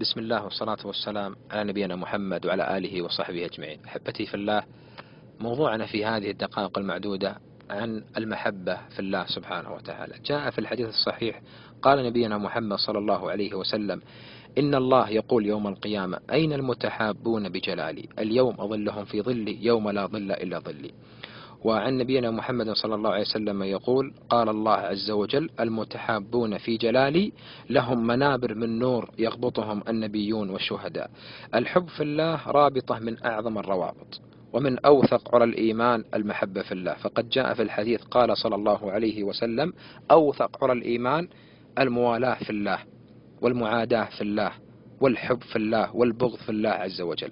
بسم الله والصلاة والسلام على نبينا محمد وعلى آله وصحبه أجمعين. أحبتي في الله موضوعنا في هذه الدقائق المعدودة عن المحبة في الله سبحانه وتعالى. جاء في الحديث الصحيح قال نبينا محمد صلى الله عليه وسلم إن الله يقول يوم القيامة أين المتحابون بجلالي؟ اليوم أظلهم في ظلي يوم لا ظل إلا ظلي. وعن نبينا محمد صلى الله عليه وسلم يقول قال الله عز وجل المتحابون في جلالي لهم منابر من نور يغبطهم النبيون والشهداء. الحب في الله رابطة من أعظم الروابط ومن أوثق عرى الإيمان المحبة في الله. فقد جاء في الحديث قال صلى الله عليه وسلم أوثق عرى الإيمان الموالاة في الله والمعاداة في الله والحب في الله والبغض في الله عز وجل.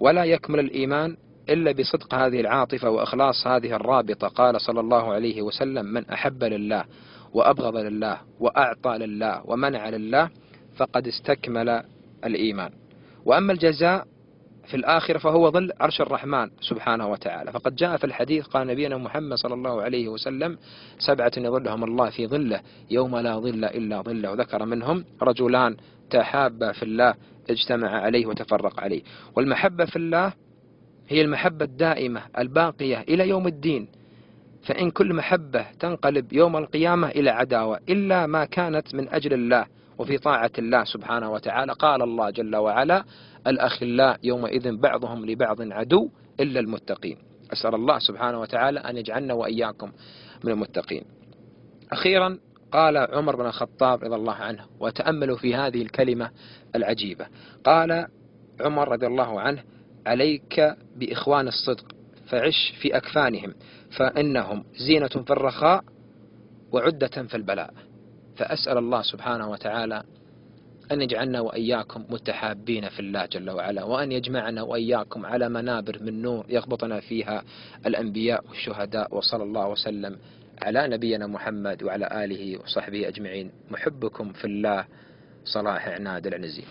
ولا يكمل الإيمان إلا بصدق هذه العاطفة وإخلاص هذه الرابطة. قال صلى الله عليه وسلم من أحب لله وأبغض لله وأعطى لله ومنع لله فقد استكمل الإيمان. وأما الجزاء في الآخرة فهو ظل عرش الرحمن سبحانه وتعالى. فقد جاء في الحديث قال نبينا محمد صلى الله عليه وسلم سبعة يظلهم الله في ظله يوم لا ظل إلا ظله. وذكر منهم رجلان تحابا في الله اجتمع عليه وتفرق عليه. والمحبة في الله هي المحبة الدائمة الباقية إلى يوم الدين. فإن كل محبة تنقلب يوم القيامة إلى عداوة إلا ما كانت من أجل الله وفي طاعة الله سبحانه وتعالى. قال الله جل وعلا الأخلاء يومئذ بعضهم لبعض عدو إلا المتقين. أسأل الله سبحانه وتعالى أن يجعلنا وإياكم من المتقين. أخيرا قال عمر بن الخطاب رضي الله عنه وتأملوا في هذه الكلمة العجيبة. قال عمر رضي الله عنه عليك بإخوان الصدق فعش في أكفانهم فإنهم زينة في الرخاء وعدة في البلاء. فأسأل الله سبحانه وتعالى أن يجعلنا وإياكم متحابين في الله جل وعلا وأن يجمعنا وإياكم على منابر من نور يغبطنا فيها الأنبياء والشهداء وصلى الله وسلم على نبينا محمد وعلى آله وصحبه أجمعين. محبكم في الله صلاح عناد العنزي.